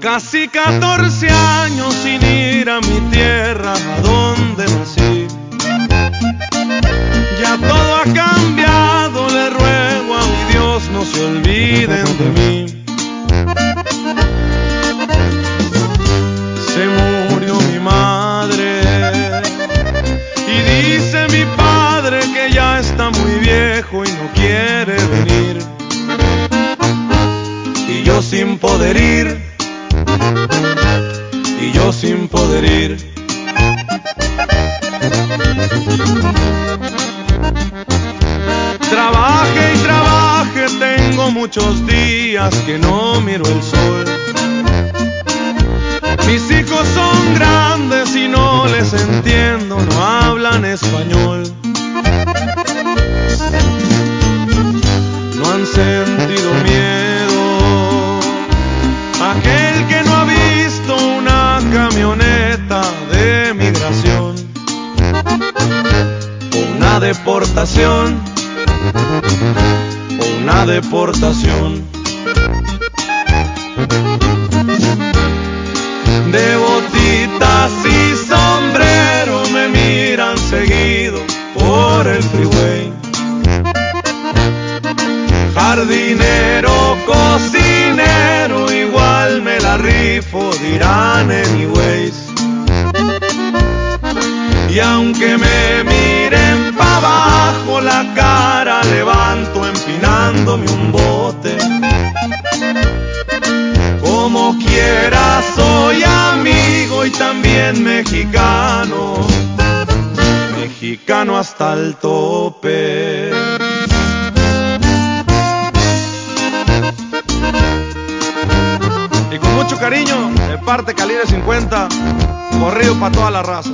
Casi 14 años sin ir a mi tierra, ¿a dónde nací? Muchos días que no miro el sol. Mis hijos son grandes y no les entiendo, no hablan español. Deportación. De botitas y sombrero me miran seguido por el freeway. Jardinero, cocinero, igual me la rifo, dirán anyways. Y aunque me el tope. Y con mucho cariño, de parte calibre 50, corrido para toda la raza.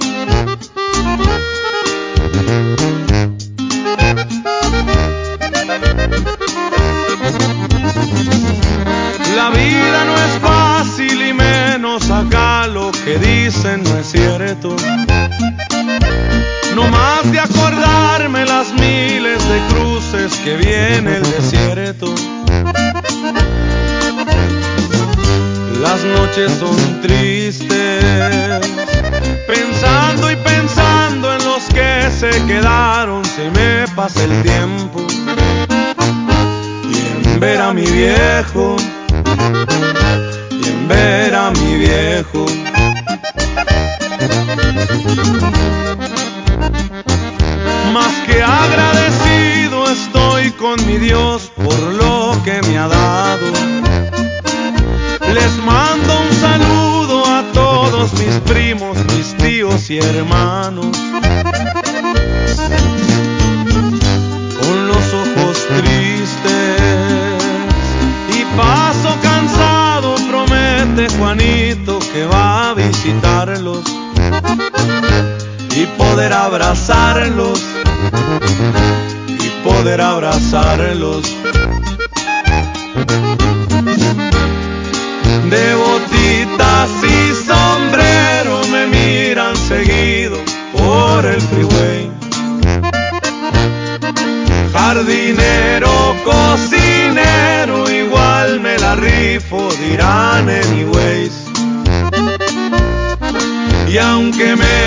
Acordarme las miles de cruces que viene el desierto. Las noches son tristes, pensando y pensando en los que se quedaron, se me pasa el tiempo. Y en ver a mi viejo, y hermanos. Con los ojos tristes y paso cansado, promete Juanito que va a visitarlos y poder abrazarlos y poder abrazarlos. Jardinero, cocinero, igual me la rifo, dirán anyways. Y aunque me